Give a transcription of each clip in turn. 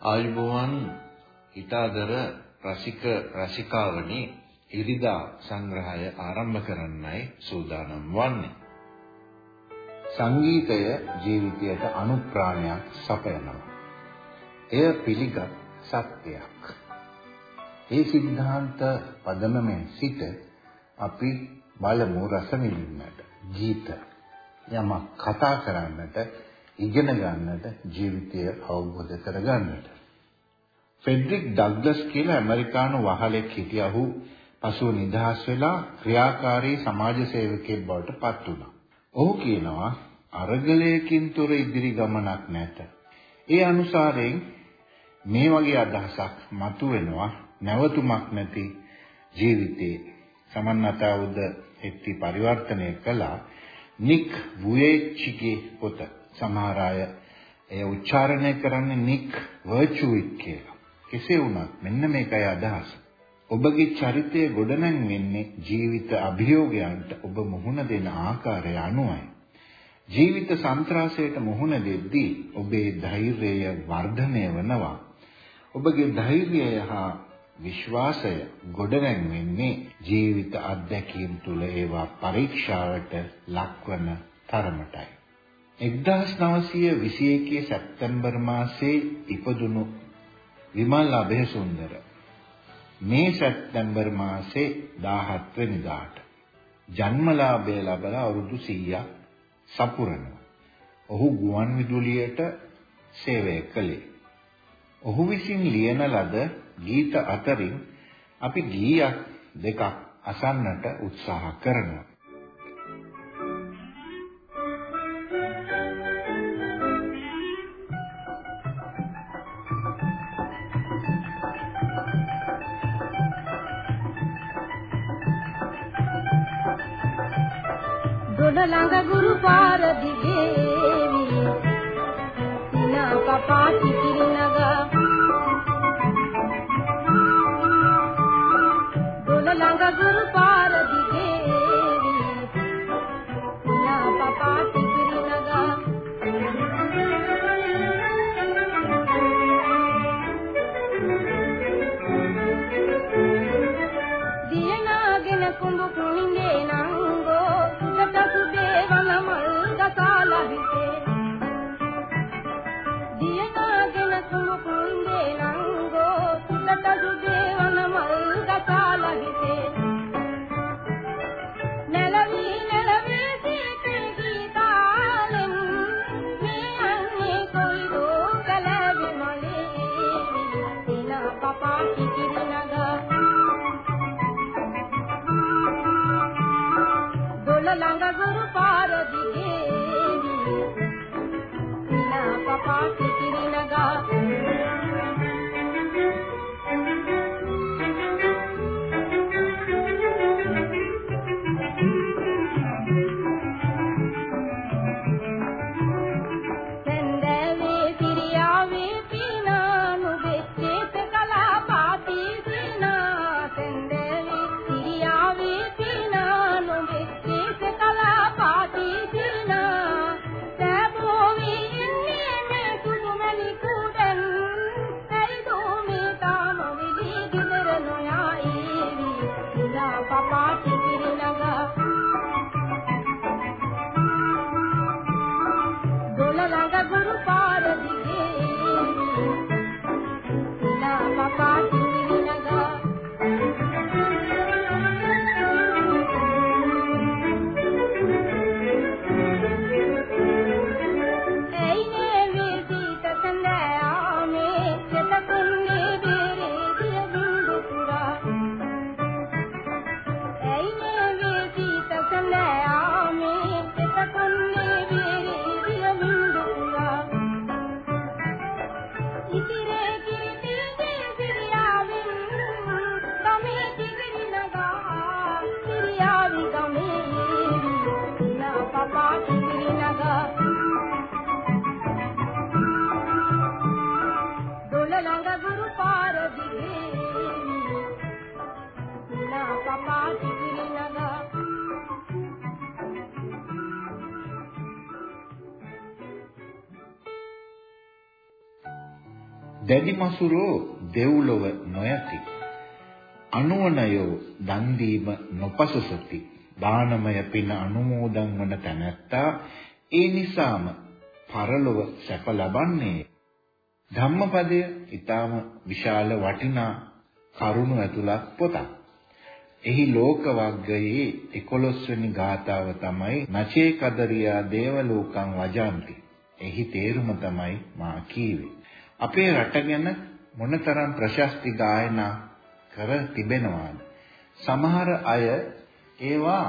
ආයුබෝවන් හිතාදර රසික රසිකාවනි ඉරිදා සංග්‍රහය ආරම්භ කරන්නයි සූදානම් වන්නේ. සංගීතය ජීවිතයට අනුප්‍රාණයක් සපයනවා. එය පිළිගත් සත්‍යයක්. මේ સિદ્ધාන්ත පදනමෙන් සිට අපි බලමු රස විඳින්නට. ගීත යමක් කතා කරන්නට ඉගෙන ගන්නට ජීවිතය අවබෝධ කරගන්නට ෆෙඩරික් ඩග්ලස් කියලා ඇමරිකානු වහලෙක් හිටියහු පසුව නිදහස් වෙලා ක්‍රියාකාරී සමාජ සේවකයෙක් බවට පත් වුණා. ඔහු කියනවා අරගලයකින් තොර ඉදිරි ගමනක් නැත. ඒ අනුසාරයෙන් මේ වගේ අදහසක් මතුවෙනවා නැවතුමක් නැති ජීවිතේ සමන්නතාවුද එක්ටි පරිවර්තනය කළා නික් වුයේච්චිගේ පොත සමහර අය එය උච්චාරණය කරන්නේ නික් වර්චුවික් කියලා. කෙසේ වුණත් මෙන්න මේකයි අදහස. ඔබගේ චරිතය ගොඩනැගෙන්නේ ජීවිත අභියෝගයන්ට ඔබ මුහුණ දෙන ආකාරය අනුවයි. ජීවිත සන්ත්‍රාසයට මුහුණ දෙද්දී ඔබේ ධෛර්යය වර්ධනය වෙනවා. ඔබගේ ධෛර්යය හා විශ්වාසය ගොඩනැගෙන්නේ ජීවිත අත්දැකීම් තුළ ඒවා පරීක්ෂාවට ලක්වන තරමටයි. 1921 සැප්තැම්බර් මාසයේ ඉපදුණු විමල් අබේසුන්දර මේ සැප්තැම්බර් මාසේ 17 වෙනිදාට ජන්මලාභය ලැබලා අවුරුදු 100ක් සපුරනවා. ඔහු ගුවන් විදුලියට සේවය කළේ. ඔහු විසින් ලියන ලද ගීත අතරින් අපි ගීයක් දෙකක් අසන්නට උත්සාහ කරනවා. දැඩි මසුරෝ දෙව්ලොව නොයති. අනුවණයෝ දන් දීම නොපසසති. දානමය පින අනුමෝදන් වන තැනැත්තා ඒ නිසාම පරලොව සැප ලබන්නේ. ධම්මපදය ඊටාම විශාල වටිනා කරුණු ඇතුළත් පොතක්. එහි ලෝක වග්ගයේ 11 වෙනි ගාථාව තමයි නචේ කදරියා දේවලෝකං වජාන්ති. එහි තේරුම තමයි මා කීවේ. අපේ රට ගැන මොනතරම් ප්‍රශස්ති ගායනා කර තිබෙනවාද? සමහර අය ඒවා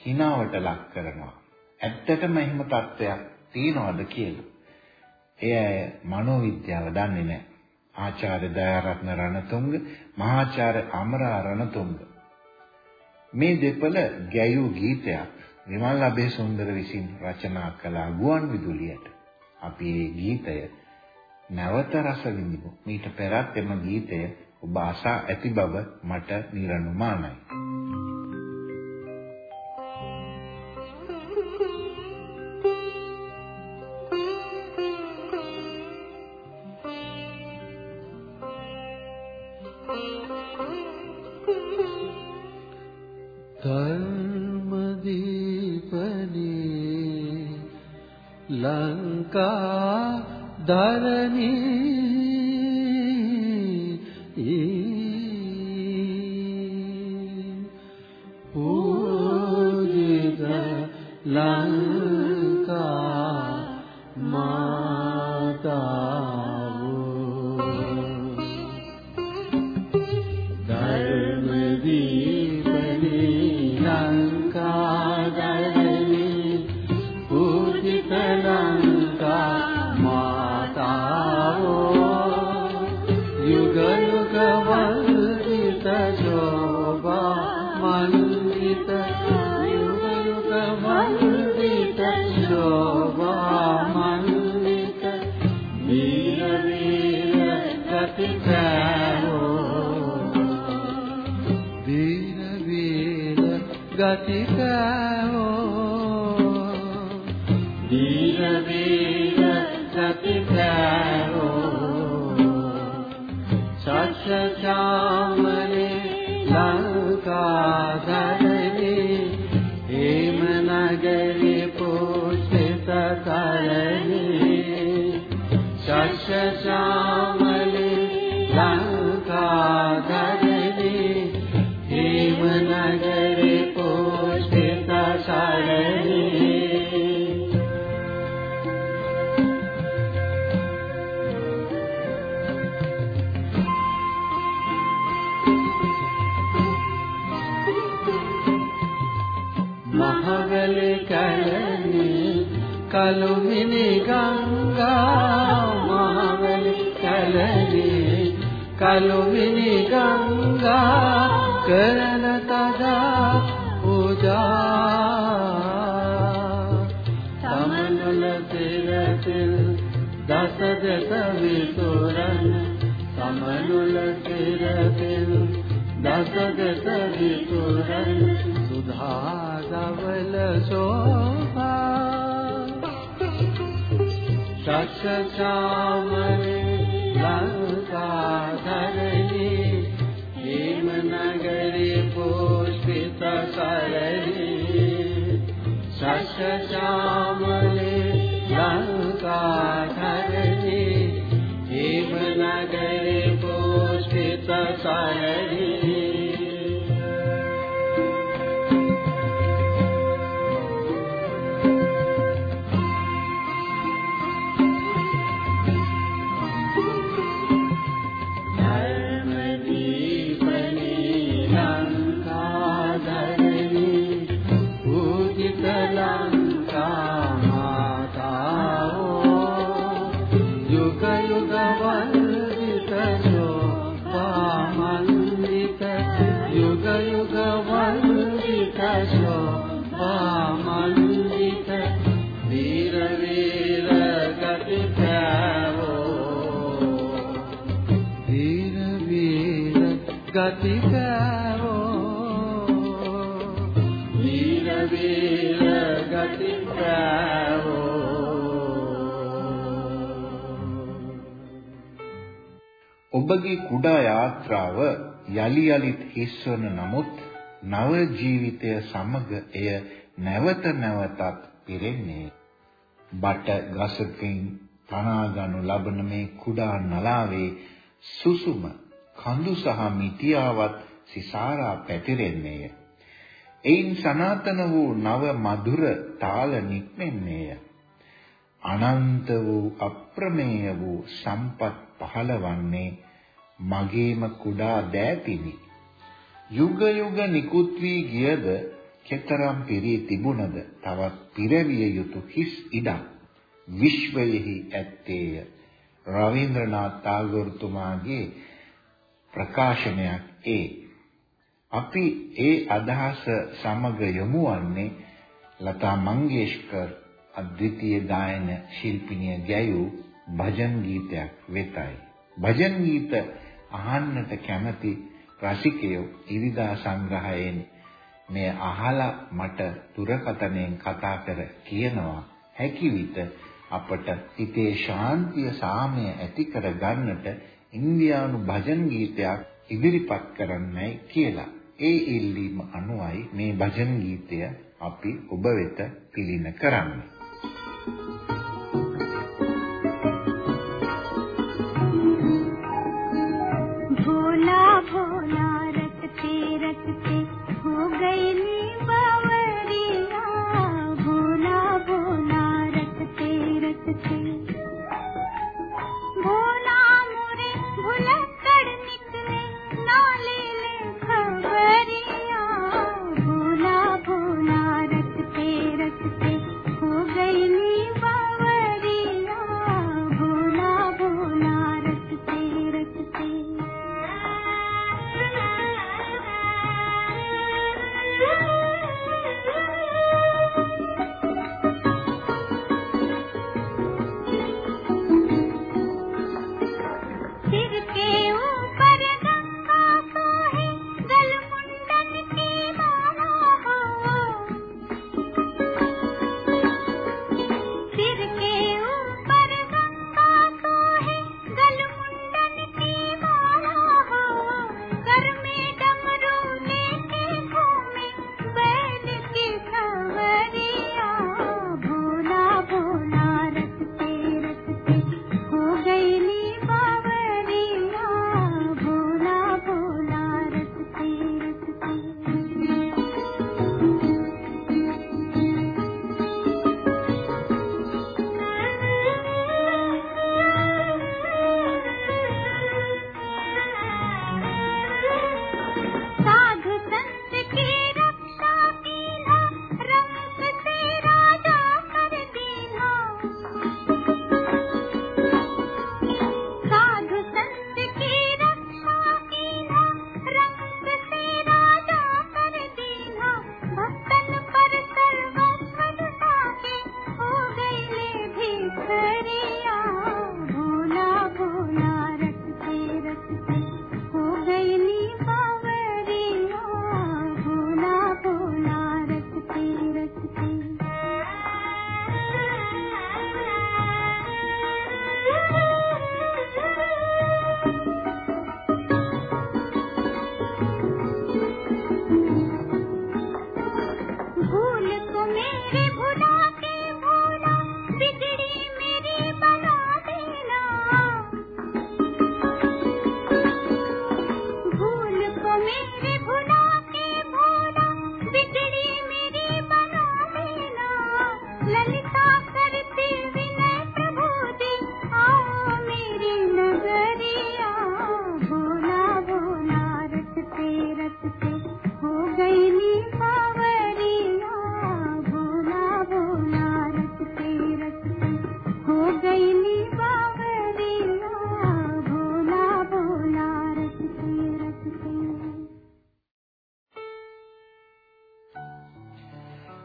හිනාවට ලක් කරනවා. ඇත්තටම එහෙම තත්ත්වයක් තියනවද කියලා. එය මනෝවිද්‍යාව දන්නේ නැහැ. ආචාර්ය දයාරත්න රණතුංග, මහාචාර්ය අමරා රණතුංග මේ දෙපළ ගැයූ ගීතයක් විමල් අබේසුන්දර විසින් රචනා කළ ගුවන් විදුලියට අපි මේ ගීතය නැවත රස විඳිමු. මීට පෙරත් එම ගීතය ඔබ අසා ඇති බව මට නිරනුමානයි. ධරණී කලුමිනි ගංගා මහවැලි කලනේ කලුමිනි ගංගා කරන තදා පූජා තමනල තෙරතිල් දස දස විතුරන් තමනුල තෙරතිල් දස දස විතුරන් සුධා දවල සෝභා සක්ෂාමනේ ලංකා ධරණී හේම නගරේ साक्षामरे रं काधी एमनगरे पोष्ठा घरी हिमनगरे पोष्ठ ඔබගේ කුඩා යාත්‍රාව යලි යලිත් හිස්වන නමුත් නව ජීවිතය සමග එය නැවත නැවතත් පිරෙන්නේ. බට ගසකින් තනාගනු ලබන මේ කුඩා නලාවේ සුසුම කඳු සහ මිටියාවත් සිසාරා පැතිරෙන්නේය. එයින් සනාතන වූ නව මధుර තාල නික්මෙන්නේය. අනන්ත වූ අප්‍රමේය වූ සම්පත් පහළවන්නේ මගේම කුඩා දෑතිනි. යුග යුග නිකුත් වී ගියද කෙතරම් පිරී තිබුණද තවත් පිරවිය යුතු හිස් ඉඩක් විශ්වයෙහි ඇත්තේය. රවීන්ද්‍රනාත් tagore තුමාගේ ප්‍රකාශනයක් ඒ. අපි ඒ අදහස සමග යොමු වන්නේ ලතා මංගেশකර් අද්විතීය ගායන ශිල්පිනිය ගැයූ භජන් ගීතයක් වෙතයි. භජන් ගීත අහන්නට කැමති රසිකයෝ ඉරිදා සංග්‍රහයෙන් මේ අහලා මට දුරකථනයෙන් කතා කර කියනවා හැකි විට අපට හිතේ ශාන්තිය සාමය ඇති කර ගන්නට ඉන්දියානු භජන් ගීතයක් ඉදිරිපත් කරන්නයි කියලා. ඒ ඉල්ලීම අනුවයි මේ භජන් ගීතය අපි ඔබ වෙත පිළින කරන්නේ.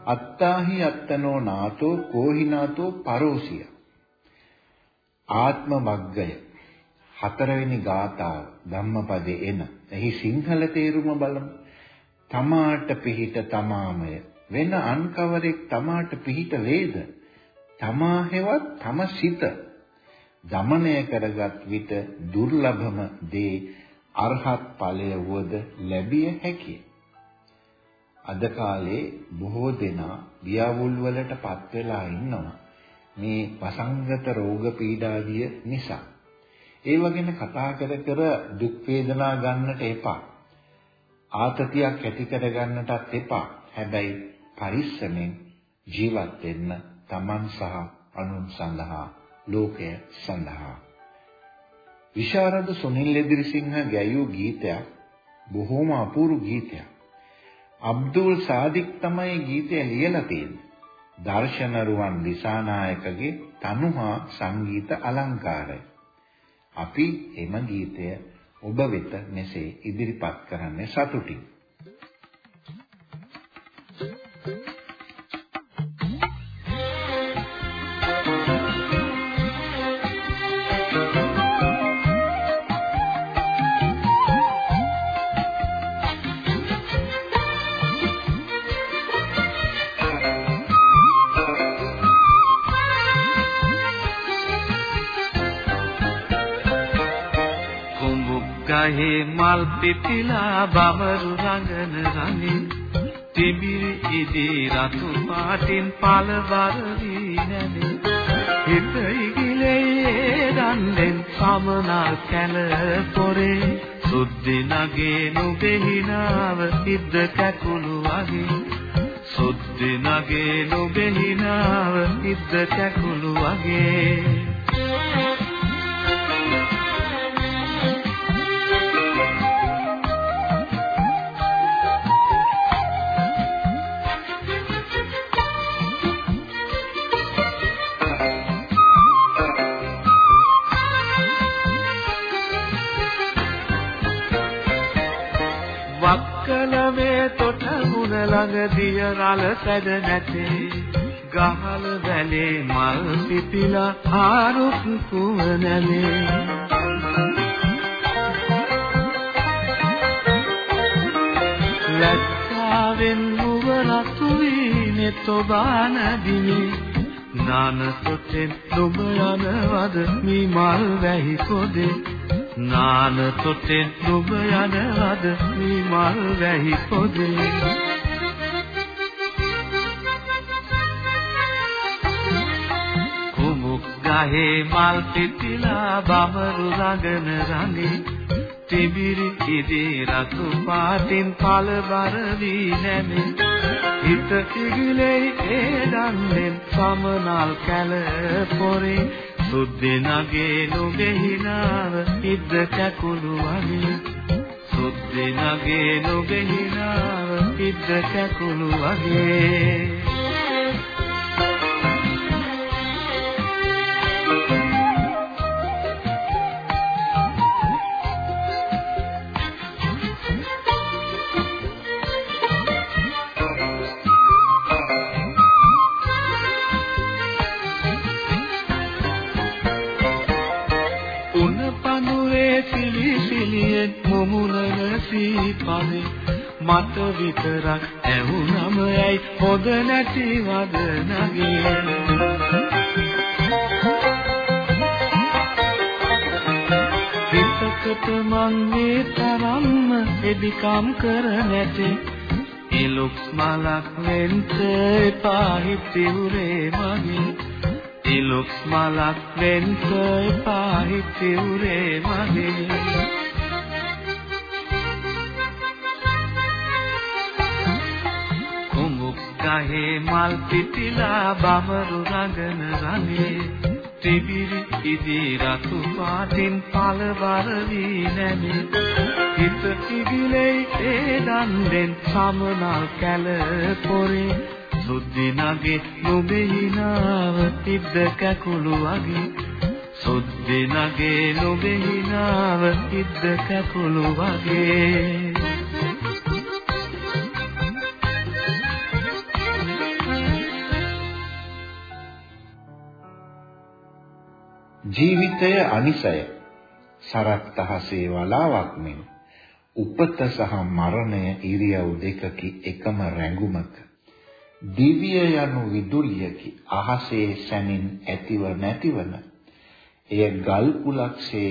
අත්තාහි අත්තනෝ නාතෝ කෝහිනාතෝ පරෝසිය. ආත්ම මග්ගය. හතරවෙනි ගාථාව ධම්මපදයේ එන. එහි සිංහල තේරුම බලමු. තමාට පිහිට තමාමය. වෙන අන් කවරෙක් තමාට පිහිට වේද? තමා හෙවත් තම සිත. දමනය කරගත් විට දුර්ලභම දේ අරහත් ඵලය වුවද ලැබිය හැකිය. අද කාලේ බොහෝ දෙනා ව්‍යාවුල් වලට පත් වෙලා ඉන්නවා. මේ වසංගත රෝග පීඩාදිය නිසා. ඒව ගැන කතා කර කර දුක් වේදනා ගන්නට එපා. ආතතියක් ඇති කර ගන්නටත් එපා. හැබැයි පරිස්සමෙන් ජීවත් වෙන්න තමන් සහ අනුන් සඳහා ලෝකය සඳහා විශාරද සුනිල් එදිරිසිංහ ගැයූ ගීතයක් බොහෝම අපූර්ව ගීතයක් අබ්දුල් සාදික් තමයි ගීතය ලියලා තියෙන්නේ. දර්ශන රුවන් දිසානායකගේ තනුහා සංගීත අලංකාරය. අපි එම ගීතය ඔබ වෙත මෙසේ ඉදිරිපත් කරන්නේ සතුටින්. ගහේ මල් පිපිලා බවරු රඟන රඟින් තිබිරි ඉදී රතු පාටින් පළවර වී නැමේ. හිත ඉගිලේ දන්නෙන් සමනල් කැල පොරේ. සුද්ධි නගේ නුබෙහිනාව ඉද්ද කැකුළු වගේ. සුද්ධි නගේ නුබෙහිනාව ඉද්ද කැකුළු වගේ. ළඟ දිය රළ සැද නැතේ. ගහල වැලේ මල් පිපිලා ආරුක් කුවනනේ ලක්කාවෙන් මුව රතු වී නෙතොබාන දිමි නාන සොතෙන් නුඹ යනවද මි මල් වැහි පොදේ. නාන තොටෙන් නුඹ යනවද? මි මල් වැහි පොදේ. ගහේ මල් පිපිලා බමරු රඟන රඟේ. තිබිරි ඉදී රතු පාටින් පළබර වී නැමේ. හිත කිගිලෙයි ඒ දන්නේ සමනල් කැල පොරේ. සුද්ධිනගේ නුගෙහිනාව ඉද්ද කැකුළු වගේ සුද්ධිනගේ නුගෙහිනාව ඉද්ද කැකුළු වගේ මට විතරක් ඇහුනම ඇයි හොද නැති වද නගේ හිතකට මං මේ තරම්ම එදිකම් කර නැතේ. ඉලුක් මලක් වෙන්ට එපා හිතිවුරේ මගේ ඉලුක් මලක් වෙන්ට එපා හිතිවුරේ මගේ ගහේ මල් පිපිලා බමරු රඟන රඟේ. තිබිරි ඉදී රතු පාටින් පළවර වී නැමේ. හිත ඉගිලෙයි ඒ දන්දෙන් සමනල් කැල පොරේ. සුද්ධි නගේ නුඹෙහිනාව තිද්ද කැකුළු වගේ. සුද්ධි නගේ නුඹෙහිනාව තිද්ද කැකුළු වගේ. ජීවිතය අනිසය. සරත් තහසේ වලාවක් මෙන්. උපත සහ මරණය ඉරියව් දෙකකි එකම රැඟුමක. දිව්‍ය යනු විදුලියකි අහසේ සැනින් ඇතිව නැතිවන. එය ගල් කුලක්ෂය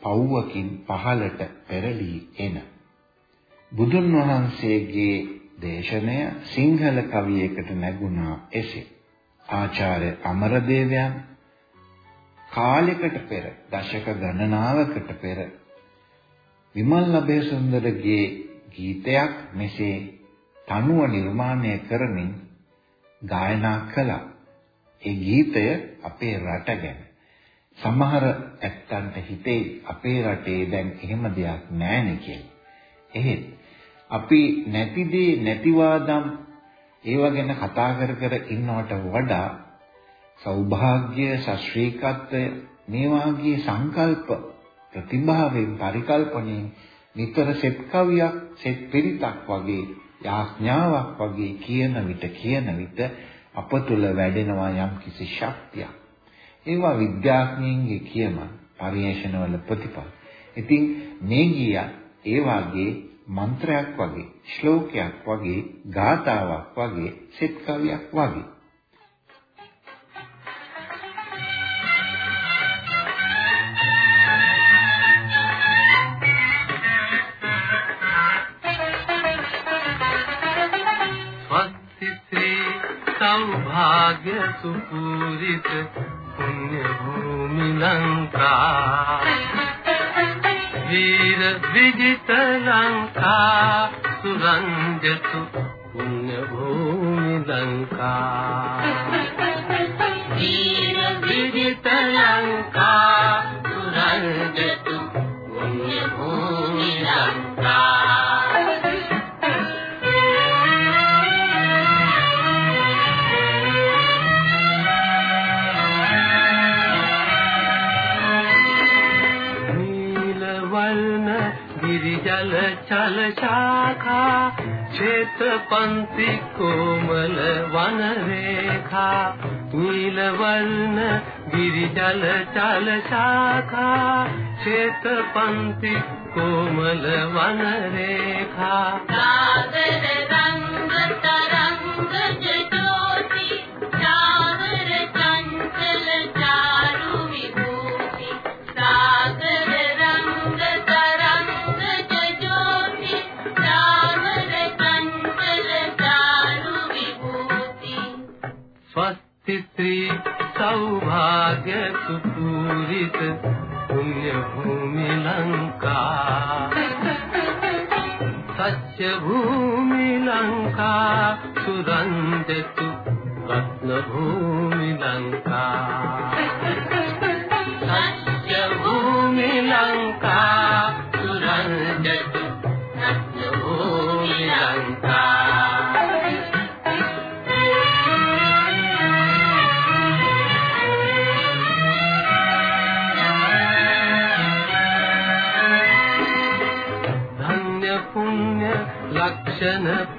පව්වකින් පහළට පෙරලී එන. බුදුන් වහන්සේගේ දේශනය සිංහල කවියකට නැගුණා එසේ. ආචාර්ය අමරදේවයන් කාලයකට පෙර දශක ගණනාවකට පෙර විමල් ලබේසුන්දරගේ ගීතයක් මෙසේ තනුව නිර්මාණය කරමින් ගායනා කළා. ඒ ගීතය අපේ රට ගැන. සමහර ඇත්තන්ට හිතේ අපේ රටේ දැන් එහෙම දෙයක් නැහැ කියලා. එහෙත් අපි නැතිදී නැතිවාදම් ඒව ගැන කතා කර කර ඉන්නවට වඩා සෞභාග්‍ය ශාස්ත්‍රීයත්වය මේ වාගේ සංකල්ප ප්‍රතිභාවෙන් පරිකල්පණයෙන් නිතර සෙත් කවියක් සෙත් පිරිතක් වගේ යාඥාවක් වගේ කියන විට කියන විට අප තුළ වැඩෙනවා යම් කිසි ශක්තියක්. ඒවා විද්‍යාඥයින්ගේ කියම පරිශනවල ප්‍රතිඵල. ඉතින් මේ ගීය ඒ වාගේ මන්ත්‍රයක් වගේ ශ්ලෝකයක් වගේ ගාතාවක් වගේ සෙත් කවියක් වගේ සෞභාග්‍ය සුපුරිත පුණ්‍ය භූමි ලංකා. වීර විජිත ලංකා සුරංජතු පුණ්‍ය භූමි ලංකා. වීර විජිත ලංකා ජල චල ශාඛා ක්ෂේත්‍ර පන්ති කොමල වන රේඛා නීල වර්ණ ගිරි ජල චල ශාඛා ක්ෂේත්‍ර පන්ති කොමල වන රේඛා සුපූරිත පුණ්‍ය භූමි ලංකා. සත්‍ය භූමි ලංකා සුරන්දතු රත්න භූමි ලංකා.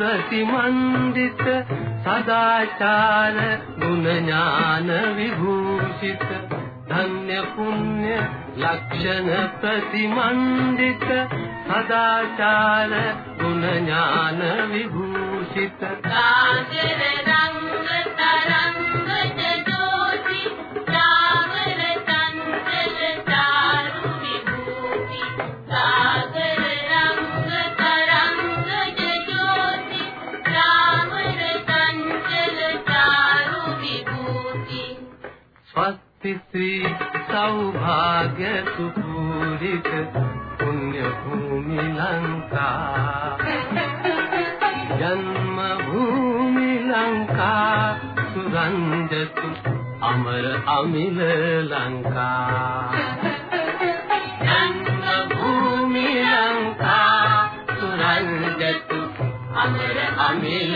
प्रतिमण्डित सदाचार गुण ज्ञान विभूषित धन्य पुण्य लक्षण प्रतिमण्डित सदाचार गुण ज्ञान विभूषित। සෞභාග්‍ය සුපූරිත පුණ්‍ය භූමි ලංකා. ජන්ම භූමි ලංකා සුරංජතු අමර අමිල ලංකා. ජන්ම භූමි ලංකා සුරංජතු අමර අමිල